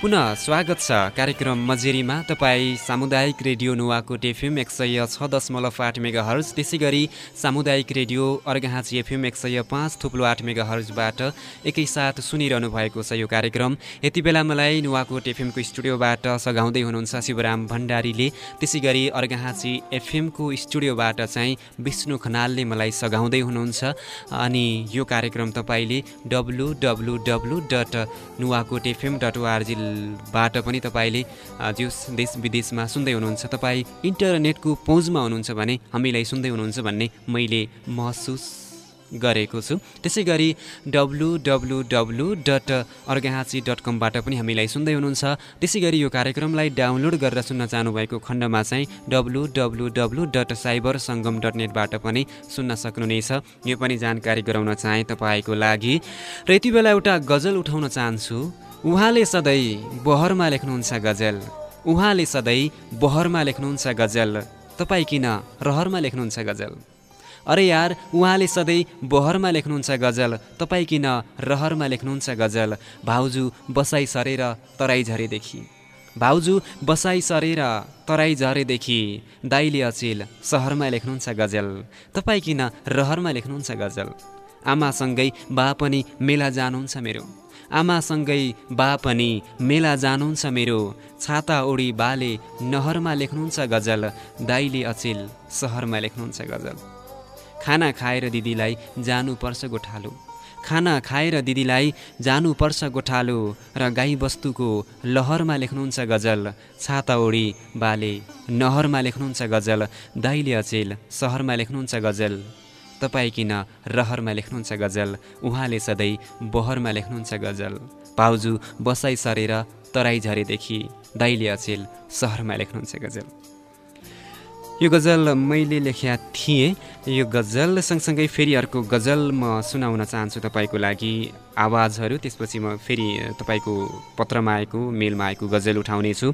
पुनः स्वागत छ कार्यक्रम मजेरीमा। तपाईँ सामुदायिक रेडियो नुवाकोट एफएम एक सय छ दशमलव आठ मेगा हर्ज त्यसै गरी सामुदायिक रेडियो अर्घाँची एफएम एक सय पाँच थुप्लो आठ मेगा हर्जबाट एकैसाथ सुनिरहनु भएको छ यो कार्यक्रम। यति बेला मलाई नुवाकोट एफएमको स्टुडियोबाट सघाउँदै हुनुहुन्छ शिवराम भण्डारीले। त्यसै गरी अर्घाँची एफएमको स्टुडियोबाट चाहिँ विष्णु खनालले मलाई सघाउँदै हुनुहुन्छ। अनि यो कार्यक्रम तपाईँले W W W dot Nuwakot FM dot ORG बाट पनि तपाईँले जो देश विदेशमा सुन्दै हुनुहुन्छ तपाईँ इन्टरनेटको पहुँचमा हुनुहुन्छ भने हामीलाई सुन्दै हुनुहुन्छ भन्ने मैले महसुस गरेको छु। त्यसै गरी W W W dot Arghakhanchi dot कमबाट पनि हामीलाई सुन्दै हुनुहुन्छ। त्यसै गरी यो कार्यक्रमलाई डाउनलोड गरेर सुन्न चाहनुभएको खण्डमा चाहिँ W W W dot cyber Sangam dot नेटबाट पनि सुन्न सक्नुहुनेछ। यो पनि जानकारी गराउन चाहेँ तपाईँको लागि। र यति बेला एउटा गजल उठाउन चाहन्छु। उहाँले सधैँ बहरमा लेख्नुहुन्छ गजल। उहाँले सधैँ बहरमा लेख्नुहुन्छ गजल। तपाईँ किन रहरमा लेख्नुहुन्छ गजल? अरे यार उहाँले सधैँ बहरमा लेख्नुहुन्छ गजल। तपाईँ किन रहरमा लेख्नुहुन्छ गजल? भाउजू बसाइ सरेर तराई झरेदेखि भाउजू बसाइ सरेर तराई झरेदेखि दाइले अचेल सहरमा लेख्नुहुन्छ गजल। तपाईँ किन रहरमा लेख्नुहुन्छ गजल? आमासँगै बा पनि मेला जानुहुन्छ मेरो। आमासँगै बा पनि मेला जानुहुन्छ मेरो छाता ओडी बाले नहरमा लेख्नुहुन्छ गजल दाइले अचेल सहरमा लेख्नुहुन्छ गजल। खाना खाएर दिदीलाई जानुपर्छ गोठालो। खाना खाएर दिदीलाई जानुपर्छ गोठालो र गाईबस्तुको लहरमा लेख्नुहुन्छ गजल छाता ओडी बाले नहरमा लेख्नुहुन्छ गजल दाइले अचेल सहरमा लेख्नुहुन्छ गजल। तपाईँ किन रहरमा लेख्नुहुन्छ गजल? उहाँले सधैँ बहरमा लेख्नुहुन्छ गजल। पाउजू बसाइ सरेर तराई झरेदेखि दाइले अचेल सहरमा लेख्नुहुन्छ गजल। यो गजल मैले लेखेका थिएँ। यो गजल सँगसँगै फेरि अर्को गजल म सुनाउन चाहन्छु तपाईँको लागि। आवाजहरू त्यसपछि म फेरि तपाईँको पत्रमा आएको मेलमा आएको गजल उठाउनेछु।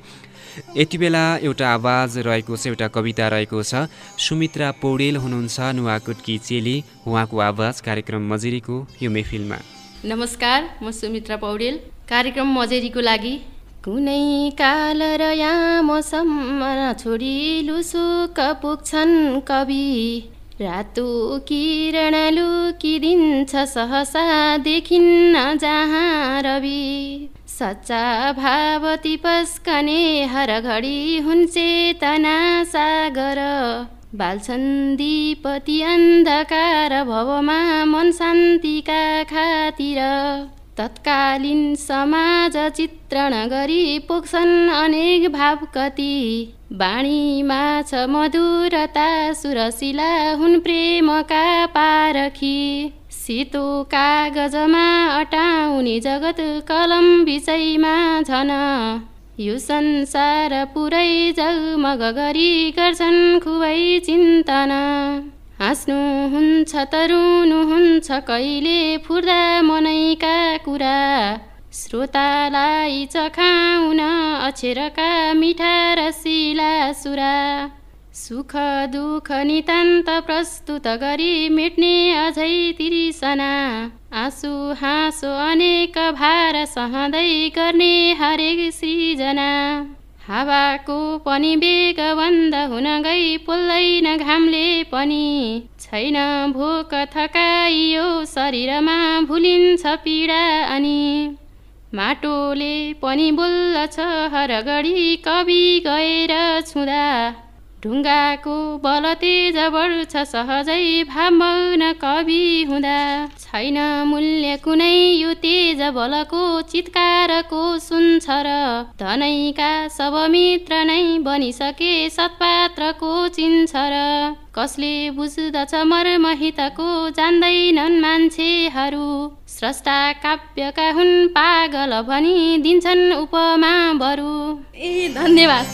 यति बेला एउटा आवाज रहेको छ एउटा कविता रहेको छ। सुमित्रा पौडेल हुनुहुन्छ नुवाकोटकी चेली। उहाँको आवाज कार्यक्रम मजेरीको यो मेफिलमा। नमस्कार म सुमित्रा पौडेल। कार्यक्रम मजेरीको लागि कुनै काल र यहाँ मौसममा छोडी लुसुक पुग्छन् कवि। रातो किरण लुकिदिन्छ सहसा देखिन्न जहाँ रवि। सच्चा भावती पस्कने हर घडी हुन् चेतना सागर। बाल्छन् दिपति अन्धकार भवमा मन शान्तिका खातिर। तत्कालीन समाज चित्रण गरी पुग्छन् अनेक भाव कति बाणीमा छ मधुरता सुरसिला हुन् प्रेमका पारखी। सेतो कागजमा अटाउने जगत कलम विषयमा झन। यो संसार पुरै जगमग गरी गर्छन् खुबै चिन्तन। हाँस्नुहुन्छ हुन्छ कहिले फुर्दा मनैका कुरा। श्रोतालाई चखाउन अक्षरका मिठा रसिला सुरा। सुख दुःख नितान्त प्रस्तुत गरी मेट्ने अझै तिरिसना। आँसु हाँसो अनेक भार सहँदै गर्ने हरेक सृजना। हावाको पनि बेग बन्द हुन गई पोल्दैन घामले पनि। छैन भोक थकाइयो शरीरमा भुलिन्छ पीडा अनि। माटोले पनि बोल्दछ हर घडी कवि गएर छुँदा। ढुङ्गाको बल तेज बढ्छ सहजै भावमग्न कवि हुँदा। छैन मूल्य कुनै यो तेज बलको चितकारको सुन्छ र धनैका सब मित्र नै बनिसके सत्पात्रको चिन्छ र कसले बुझ्दछ मर्महितको जान्दैनन् मान्छेहरू। स्रष्टा काव्यका हुन् पागल भनी दिन्छन् उपमा बरु ए धन्यवाद।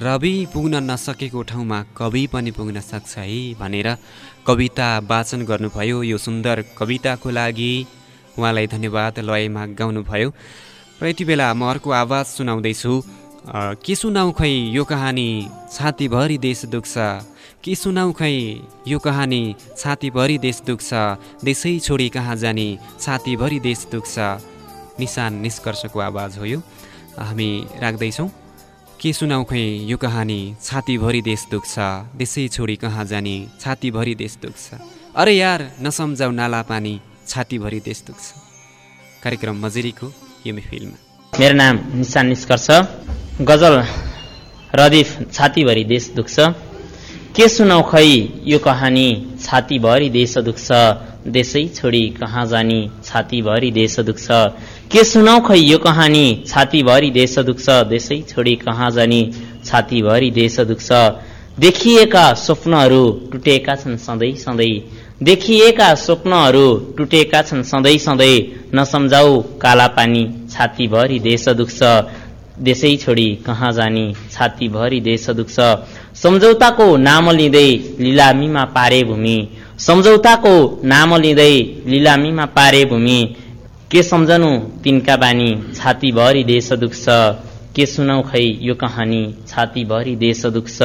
रवि पुग्न नसकेको ठाउँमा कवि पनि पुग्न सक्छ है भनेर कविता वाचन गर्नुभयो। यो सुन्दर कविताको लागि उहाँलाई धन्यवाद लयमा गाउनुभयो। र यति बेला म अर्को आवाज सुनाउँदैछु। के सुनाउ खै यो कहानी छातीभरि देश दुख्छ? के सुनाउ खै यो कहानी छातीभरि देश दुख्छ? देशै छोडी कहाँ जाने? छातीभरि देश दुख्छ? निशान निष्कर्षको आवाज हो यो। हामी राख्दैछौँ। के सुनाउ खै? यो कहानी छातीभरि देश दुख्छ देशै छोडी कहाँ जाने? छातीभरि देश दुख्छ। अरे यार नसम्झाउ नाला पानी छातीभरि देश दुख्छ। कार्यक्रम मजेरीको यो फिल्ममा मेरो नाम निशान निष्कर्ष। गजल रदिफ छातीभरि देश दुख्छ। के सुनाउ खै? यो कहानी छातीभरि देश दुख्छ देशै छोडी कहाँ जाने? छातीभरि देश दुख्छ। के सुनाउ खै यो कहानी? छातीभरि देश दुख्छ देशै छोडी कहाँ जाने? छातीभरि देश दुख्छ। देखिएका स्वप्नहरू टुटेका छन् सधैँ सधैँ। देखिएका स्वप्नहरू टुटेका छन् सधैँ सधैँ। नसम्झाउ काला पानी छातीभरि देश दुख्छ। देशै छोडी कहाँ जाने? छातीभरि देश दुख्छ। सम्झौताको नाम लिँदै लिलामीमा पारे भूमि। सम्झौताको नाम लिँदै लिलामीमा पारे भूमि। के सम्झनु तिनका बानी? छातीभरि देश दुख्छ। के सुनाउ खै यो कहानी? छातीभरि देश दुख्छ।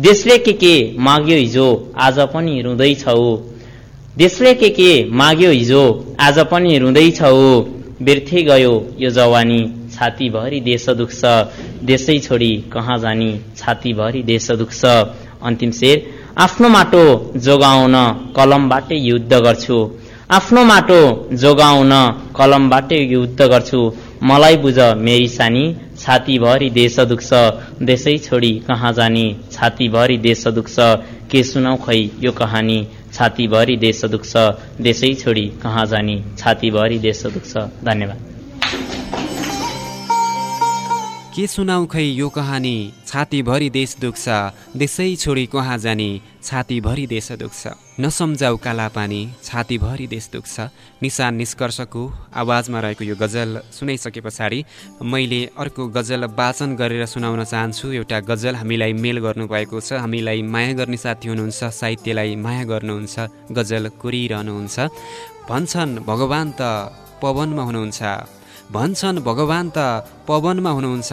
देशले के के माग्यो हिजो आज पनि रुँदैछौ देशले के के माग्यो हिजो आज पनि रुँदैछौ बिर्थे गयो यो जवानी। छातीभरि देश दुख्छ। देशै छोडी कहाँ जाने? छातीभरि देश दुख्छ। अन्तिम शेर आफ्नो माटो जोगाउन कलमबाटै युद्ध गर्छु। आफ्नो माटो जोगाउन कलमबाटै युद्ध गर्छु। मलाई बुझ मेरी सानी छातीभरि देश दुख्छ। देशै छोडी कहाँ जाने? छातीभरि देश दुख्छ। के सुनाउ खै यो कहानी? छातीभरि देश दुख्छ। देशै छोडी कहाँ जाने? छातीभरि देश दुख्छ। धन्यवाद। के सुनाउ खै यो कहानी? छातीभरि देश दुख्छ। देशै छोडी कहाँ जाने? छातीभरि देश दुख्छ। नसम्झाउ काला पानी छातीभरि देश दुख्छ। निशान निष्कर्षको आवाजमा रहेको यो गजल सुनाइसके पछाडि मैले अर्को गजल वाचन गरेर सुनाउन चाहन्छु। एउटा गजल हामीलाई मेल गर्नुभएको छ। हामीलाई माया गर्ने साथी हुनुहुन्छ साहित्यलाई माया गर्नुहुन्छ गजल कोरिरहनुहुन्छ। भन्छन् भगवान् त पवनमा हुनुहुन्छ। भन्छन् भगवान् त पवनमा हुनुहुन्छ।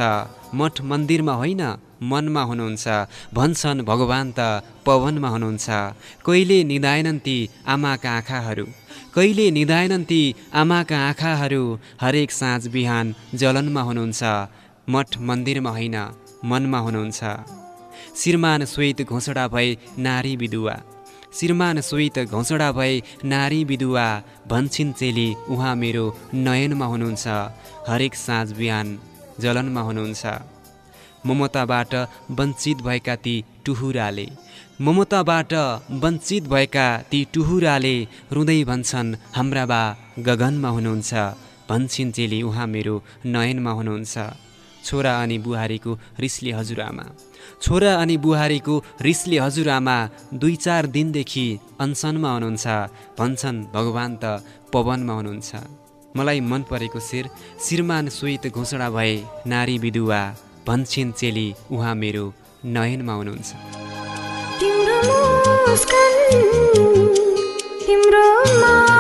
मठ मन्दिरमा होइन। मनमा हुनुहुन्छ। भन्छन् भगवान् त पवनमा हुनुहुन्छ। कहिले निधाएनन् ती आमाका आँखाहरू? कहिले निधाएनन् ती आमाका आँखाहरू? हरेक साँझ बिहान जलनमा हुनुहुन्छ। मठ मन्दिरमा होइन मनमा हुनुहुन्छ। श्रीमान श्वेत घोषणा भए नारी विधुवा। श्रीमान सोही घौँचडा भए नारी विधुवा। भन्छन् चेली उहाँ मेरो नयनमा हुनुहुन्छ। हरेक साँझ बिहान जलनमा हुनुहुन्छ। ममताबाट वञ्चित भएका ती टुहुराले। ममताबाट वञ्चित भएका ती टुहुराले रुँदै भन्छन् हाम्रा बा गगनमा हुनुहुन्छ भन्छन् चेली उहाँ मेरो नयनमा हुनुहुन्छ छोरा अनि बुहारीको रिसले हजुरआमा। छोरा अनि बुहारीको रिसले हजुरआमा दुई चार दिनदेखि अनसनमा हुनुहुन्छ। भन्छन् भगवान् त पवनमा हुनुहुन्छ। मलाई मन परेको शिर शिरमान सोहित घोषणा भए नारी विधुवा भन्छन् चेली उहाँ मेरो नयनमा हुनुहुन्छ। तिम्रो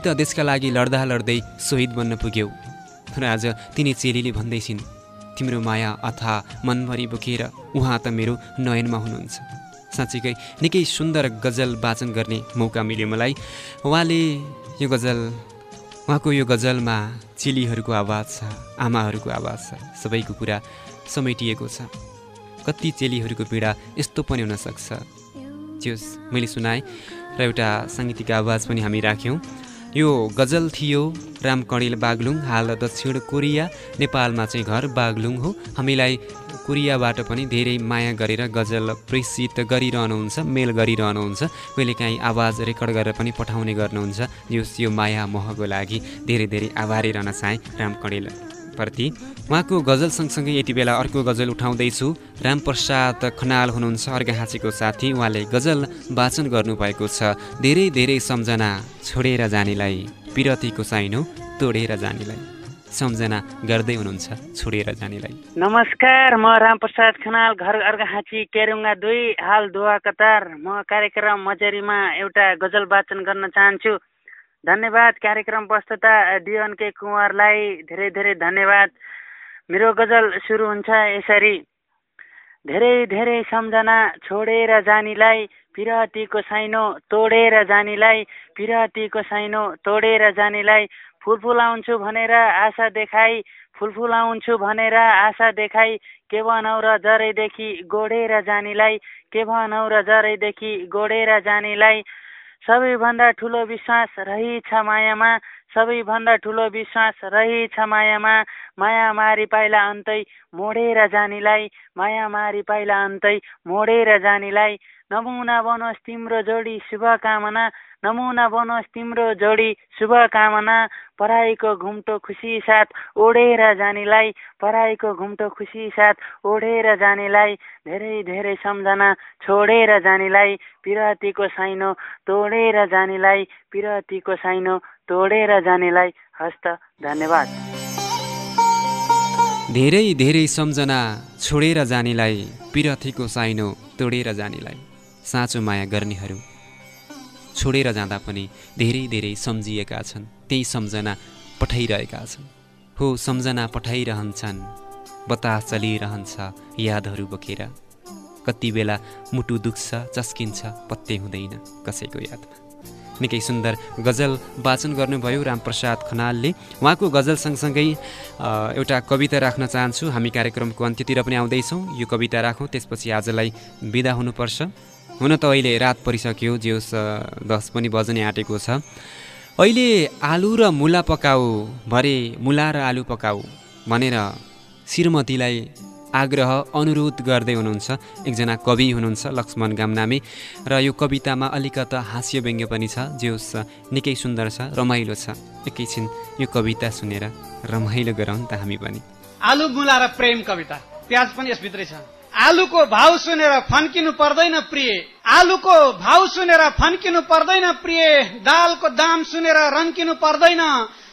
त देशका लागि लड्दा लड्दै शहीद बन्न पुग्यौ। र आज तिनी चेलीले भन्दैछिन् तिम्रो माया अथा मनभरि बोकेर उहाँ त मेरो नयनमा हुनुहुन्छ। साँच्चीकै निकै सुन्दर गजल वाचन गर्ने मौका मिल्यो मलाई। उहाँले यो गजल उहाँको यो गजलमा चेलीहरूको आवाज छ आमाहरूको आवाज छ सबैको कुरा समेटिएको छ। कति चेलीहरूको पीडा यस्तो पनि हुनसक्छ जोस् मैले सुनाएँ। र एउटा साङ्गीतिक आवाज पनि हामी राख्यौँ। यो गजल थियो राम कणेल बागलुङ हाल दक्षिण कोरिया नेपालमा चाहिँ घर बागलुङ हो। हामीलाई कोरियाबाट पनि धेरै माया गरेर गजल प्रेसित गरिरहनुहुन्छ मेल गरिरहनुहुन्छ। कहिलेकाहीँ आवाज रेकर्ड गरेर पनि पठाउने गर्नुहुन्छ। यो यो माया मोहको लागि धेरै धेरै आभारी रहन चाहेँ राम कणेल प्रति उहाँको गजल सँगसँगै यति बेला अर्को गजल उठाउँदैछु। रामप्रसाद खनाल हुनुहुन्छ अर्घाहाँसीको साथी उहाँले गजल वाचन गर्नुभएको छ। धेरै धेरै सम्झना छोडेर जानेलाई पिरतीको साइनो तोडेर जानेलाई। सम्झना गर्दै हुनुहुन्छ छोडेर जानेलाई। नमस्कार म रामप्रसाद खनाल घर अर्घाहाँची केरुङ्गा दुई हाल दुवा कतार। म कार्यक्रम मजेरीमा एउटा गजल वाचन गर्न चाहन्छु। धन्यवाद। कार्यक्रम प्रस्तुता डिएन के कुँवरलाई धेरै धेरै धन्यवाद। मेरो गजल सुरु हुन्छ यसरी। धेरै धेरै सम्झना छोडेर जानीलाई पिरतीको साइनो तोडेर जानीलाई पिरतीको साइनो तोडेर जानीलाई फुल फुलाउँछु भनेर आशा देखाई फुल फुलाउँछु भनेर आशा देखाई के भनौ र जरैदेखि गोडेर जानीलाई के भनौ र जरैदेखि गोडेर जानीलाई सबैभन्दा ठुलो विश्वास रहेछ मायामा सबैभन्दा ठुलो विश्वास रहेछ मायामा। माया मारी पाइला अन्तै मोडेर जानीलाई माया मारी पाइला अन्तै मोडेर जानीलाई। नमुना बनोस् तिम्रो जोडी शुभकामना। नमुना बनोस् तिम्रो जोडी शुभकामना। पढाइको घुम्टो खुसी साथ ओढेर जानेलाई। पढाइको घुम्टो खुसी साथ ओढेर जानेलाई। धेरै धेरै सम्झना छोडेर जानेलाई। पिरतीको साइनो तोडेर जानेलाई। पिरतीको साइनो तोडेर जानेलाई। हस्त धन्यवाद। धेरै धेरै सम्झना छोडेर जानेलाई। पिरथीको साइनो तोडेर जानेलाई। साँचो माया गर्नेहरू। छोडेर जाँदा पनि धेरै धेरै सम्झिएका छन् त्यही सम्झना पठाइरहेका छन्। हो सम्झना पठाइरहन्छन् बतास चलिरहन्छ यादहरू बोकेर। कति बेला मुटु दुख्छ चस्किन्छ पत्ते हुँदैन कसैको यादमा निकै सुन्दर गजल वाचन गर्नुभयो रामप्रसाद खनालले। उहाँको गजल सँगसँगै एउटा कविता राख्न चाहन्छु। हामी कार्यक्रमको अन्त्यतिर पनि आउँदैछौँ। यो कविता राखौँ त्यसपछि आजलाई बिदा हुनुपर्छ। हुन त अहिले रात परिसक्यो जेउस दस पनि बज्ने आँटेको छ। अहिले आलु र मुला पकाऊ भरे मुला र आलु पकाऊ भनेर श्रीमतीलाई आग्रह अनुरोध गर्दै हुनुहुन्छ। एकजना कवि हुनुहुन्छ लक्ष्मण गामनामे र यो कवितामा अलिकता हास्य व्यङ्ग्य पनि छ जेउस निकै सुन्दर छ रमाइलो छ। एकैछिन यो कविता सुनेर रमाइलो गरौँ त हामी पनि। आलु मुला र प्रेम कविता। प्याज पनि यसभित्रै छ। आलुको भाउ सुनेर फन्किनु पर्दैन प्रिय। आलुको भाउ सुनेर फन्किनु पर्दैन प्रिय। दालको दाम सुनेर रन्किनु पर्दैन।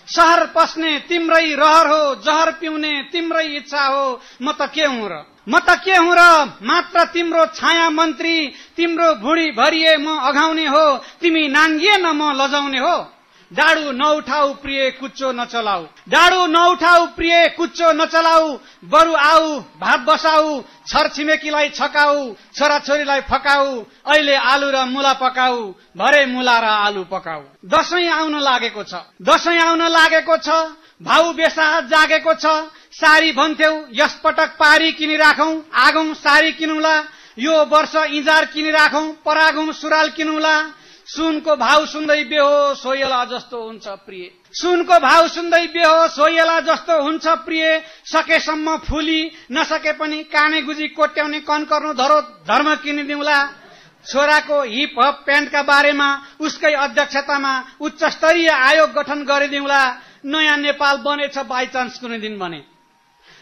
सहर पस्ने तिम्रै रहर हो जहर पिउने तिम्रै इच्छा हो। म त के हुँ र? म त के हुँ र? मात्र तिम्रो छाया मन्त्री तिम्रो भुडी भरिए म अघाउने हो। तिमी नाङ्गिए न म लजाउने हो। डाडु नउठाउ प्रिय कुच्चो नचलाऊ डाडु नउठाउ प्रिय कुच्चो नचलाऊ बरु आऊ भात बसाऊ छर छिमेकीलाई छकाऊ छोराछोरीलाई फकाऊ अहिले आलु र मुला पकाऊ भरे मुला र आलु पकाऊ। दसैँ आउन लागेको छ। दसैँ आउन लागेको छ। भाउ बेसा जागेको छ। सारी भन्थ्यौ यस पटक पारी किनिराखौ आगौं सारी किनौला। यो वर्ष इजार किनिराखौ परागौं सुराल किनौला। सुनको भाउ सुन्दै बेहोस सोयला जस्तो हुन्छ प्रिय। सुनको भाउ सुन्दै बेहोस सोयला जस्तो हुन्छ प्रिय। सकेसम्म फुली नसके पनि काने गुजी कोट्याउने कन कर्नु धरो धर्म किनिदिउँला। छोराको हिप हप प्यान्टका बारेमा उसकै अध्यक्षतामा उच्च स्तरीय आयोग गठन गरिदिउँला। नयाँ नेपाल बनेछ बाइचान्स कुनै दिन भने।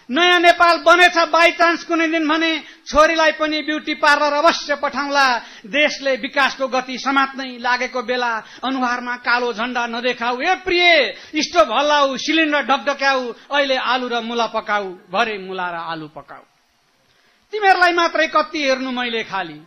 नयाँ नेपाल बनेछ बाई चान्स कुनै दिन भने छोरीलाई पनि ब्युटी पार्लर अवश्य पठाउला। देशले विकासको गति समात्नै लागेको बेला अनुहारमा कालो झण्डा नदेखाऊ। ए प्रिय स्टोभ हल्लाऊ सिलिन्डर ढकढक्याऊ अहिले आलु र मुला पकाऊ भरे मुला र आलु पकाऊ। तिमीहरूलाई मात्रै कति हेर्नु मैले खाली।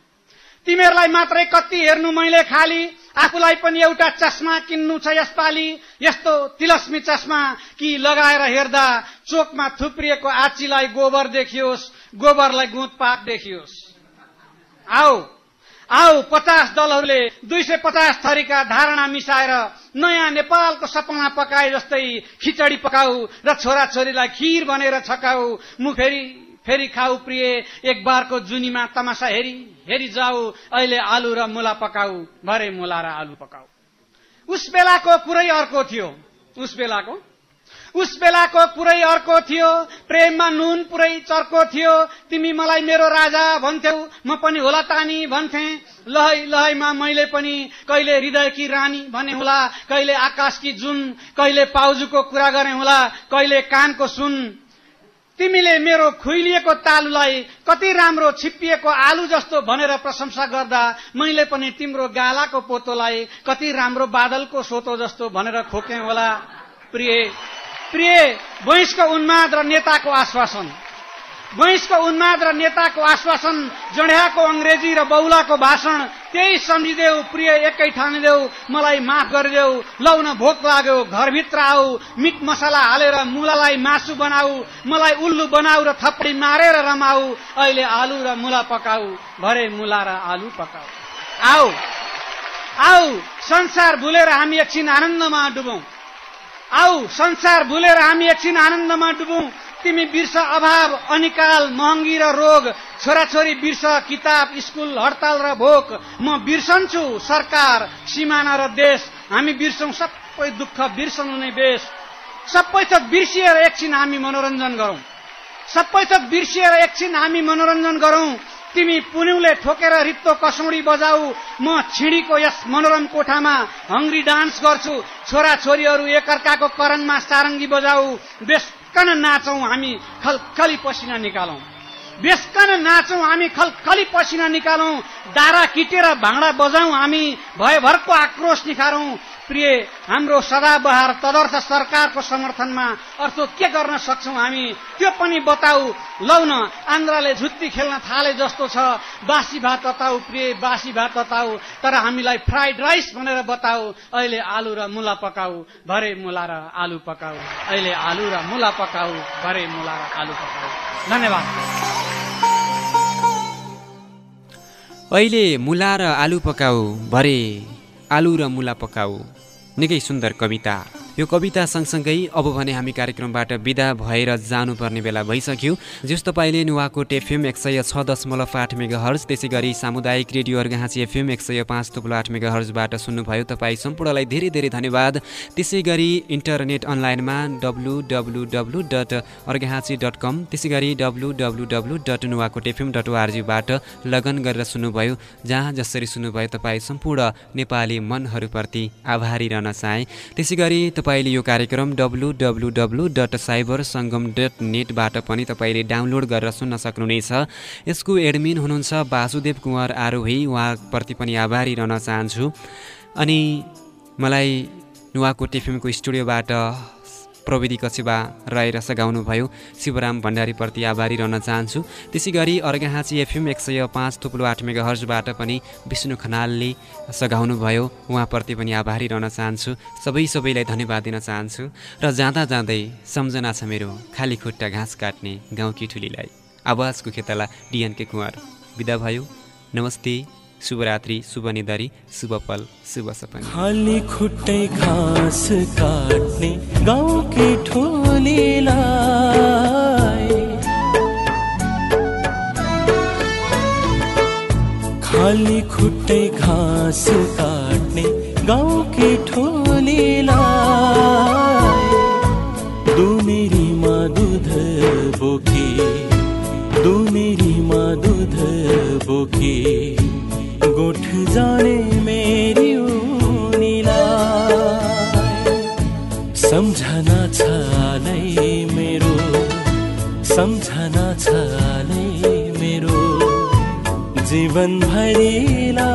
तिमीहरूलाई मात्रै कति हेर्नु मैले खाली। आफूलाई पनि एउटा चस्मा किन्नु छ यसपालि। यस्तो तिलस्मी चस्मा कि लगाएर हेर्दा चोकमा थुप्रिएको आचीलाई गोबर देखियोस् गोबरलाई गुँतपात देखियोस्। आऊ आऊ पचास दलहरूले दुई सय पचास थरीका धारणा मिसाएर नयाँ नेपालको सपना पकाए जस्तै खिचडी पकाऊ र छोराछोरीलाई खिर बनेर छकाऊ। मु फेरि खाऊ प्रिय एक बारको जुनीमा तमासा हेरी हेरी जाऊ अहिले आलु र मुला पकाऊ भरे मुला र आलु पकाऊ। उस बेलाको कुरै अर्को थियो। उस बेलाको? उस बेलाको कुरै अर्को थियो। प्रेममा नुन पुरै चर्को थियो। तिमी मलाई मेरो राजा भन्थ्यौ। म पनि होला तानी भन्थे। लहै लहैमा मैले पनि कहिले हृदयकी रानी भने होला। कहिले आकाशकी जुन। कहिले पाउजुको कुरा गरे होला। कहिले कानको सुन। तिमीले मेरो खुइलिएको तालुलाई कति राम्रो छिप्पिएको आलु जस्तो भनेर प्रशंसा गर्दा मैले पनि तिम्रो गालाको पोतोलाई कति राम्रो बादलको सोतो जस्तो भनेर खोके होला। प्रिय प्रिय वैशको उन्माद र नेताको आश्वासन। वैशको उन्माद र नेताको आश्वासन जड्याको अङ्ग्रेजी र बौलाको भाषण त्यही सम्झिदेऊ प्रिय एकै ठानिदेऊ मलाई माफ गरिदेऊ लौ न भोक लाग्यो घरभित्र आऊ मिट मसला हालेर मुलालाई मासु बनाऊ मलाई उल्लु बनाऊ र थप्पडी मारेर रमाऊ अहिले आलु र मुला पकाऊ भरे मुला र आलु पकाऊ। आऊ आऊ संसार भुलेर हामी एकछिन आनन्दमा डुबौं। आऊ संसार भुलेर हामी एकछिन आनन्दमा डुबौं। तिमी बिर्स अभाव अनिकाल महँगी र रोग छोराछोरी बिर्स किताब स्कुल हडताल र भोक। म बिर्सन्छु सरकार सिमाना र देश। हामी बिर्सौँ सबै दुःख बिर्सनु नै बेस। सबै थोक बिर्सिएर एकछिन हामी मनोरञ्जन गरौँ। सबै थोक बिर्सिएर एकछिन हामी मनोरञ्जन गरौँ। तिमी पुन्युले ठोकेर रित्तो कसौडी बजाऊ। म छिडीको यस मनोरम कोठामा हङ्ग्री डान्स गर्छु। छोरा छोरीहरू एकअर्काको करनमा सारङ्गी बजाऊ। बेसकन नाचौँ हामी खलखली पसिना निकालौँ। बेसकन नाचौँ हामी खलखली पसिना निकालौँ। दारा किटेर भाँडा बजाउँ हामी भयभरको आक्रोश निखारौँ। प्रिय हाम्रो सदाबहार तदर्थ सरकारको समर्थनमा अर्थो के गर्न सक्छौ हामी? त्यो पनि बताऊ। लौ न आन्द्राले झुत्ती खेल्न थाले जस्तो छ। बासी भात तताउ प्रिय बासी भात तताउ तर हामीलाई फ्राइड राइस भनेर बताऊ। अहिले आलु र मुला पकाऊ भरे मुला र आलु पकाऊ। अहिले आलु र मुला पकाऊ भरे मुला र आलु पकाऊ। धन्यवाद। अहिले मुला र आलु पकाऊ भरे आलु र मुला पकाऊ। निकै सुन्दर कविता। यो कविता सँगसँगै अब भने हामी कार्यक्रमबाट विदा भएर जानुपर्ने बेला भइसक्यो। जस तपाईँले नुवाकोट एफएम एक सय छ दशमलव आठ मेगा हर्ज त्यसै गरी सामुदायिक रेडियो अर्घाँची एफएम एक सय पाँच थुप्रो आठ मेगा हर्जबाट सुन्नुभयो। तपाईँ सम्पूर्णलाई धेरै धेरै धन्यवाद। त्यसै गरी इन्टरनेट अनलाइनमा W W W dot Arghakhanchi dot com त्यसै गरी W W W dot Nuwakot FM dot ओआरजीबाट लगन गरेर सुन्नुभयो। जहाँ जसरी सुन्नुभयो तपाईँ सम्पूर्ण नेपाली मनहरूप्रति आभारी रहन चाहे। त्यसै गरी तपाईँले यो कार्यक्रम W W W dot cyber Sangam dot नेटबाट पनि तपाईँले डाउनलोड गरेर सुन्न सक्नुहुनेछ। यसको एडमिन हुनुहुन्छ वासुदेव कुँवर आरोही उहाँप्रति पनि आभारी रहन चाहन्छु। अनि मलाई नुवाकोट टिफिमको स्टुडियोबाट प्रविधि कक्षीमा रहेर सघाउनुभयो शिवराम भण्डारीप्रति आभारी रहन चाहन्छु। त्यसै गरी अर्घाहाँची एफएम एक सय पाँच थुप्रो आठ मेगा हर्जबाट पनि विष्णु खनालले सघाउनुभयो उहाँप्रति पनि आभारी रहन चाहन्छु। सबै सबैलाई धन्यवाद दिन चाहन्छु। र जाँदा जाँदै सम्झना छ मेरो खाली खुट्टा घाँस काट्ने गाउँकी ठुलीलाई। आवाजको खेतला डिएनके कुँवर। बिदा भयो। नमस्ते। शुभरात्रि शुभ निधरी शुभ पल शुभ सपना खाली खुट्टै घाँस काट्ने गाउँकी ठोलीलाई खाली खुट्टै घाँस काट्ने गाउँकी ठोलीलाई जीवन भरेला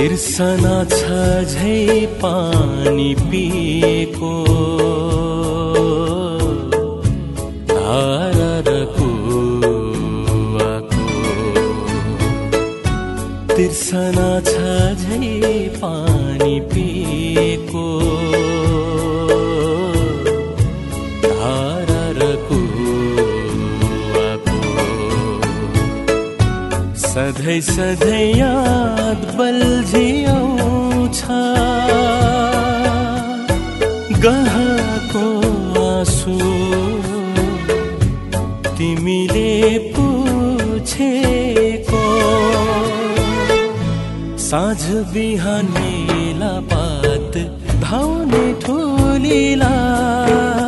तिर्सना छ झै पानी पिएको। तिर्सना छ झै पानी पिएको। सधैँ सधैँ याद बल्झिआउँछ गहको आँसु तिमीले पुछेको। साँझ बिहान मेला पात धाउने ठुलीलाई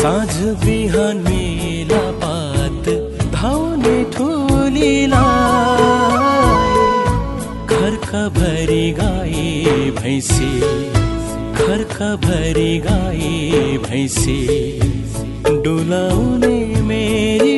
साँझ बिहान मेला पात धाउने ठुलीलाई खर्क भरी गाई भैँसी भरी गाई भैँसी। डुलाउने मेरी